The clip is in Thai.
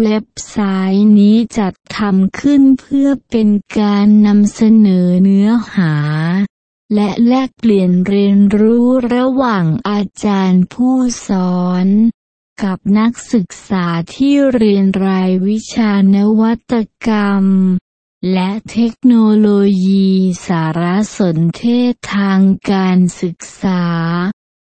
เว็บไซต์นี้จัดทำขึ้นเพื่อเป็นการนำเสนอเนื้อหา และแลกเปลี่ยนเรียนรู้ระหว่างอาจารย์ผู้สอน กับนักศึกษาที่เรียนรายวิชานวัตกรรม และเทคโนโลยีสารสนเทศทางการศึกษา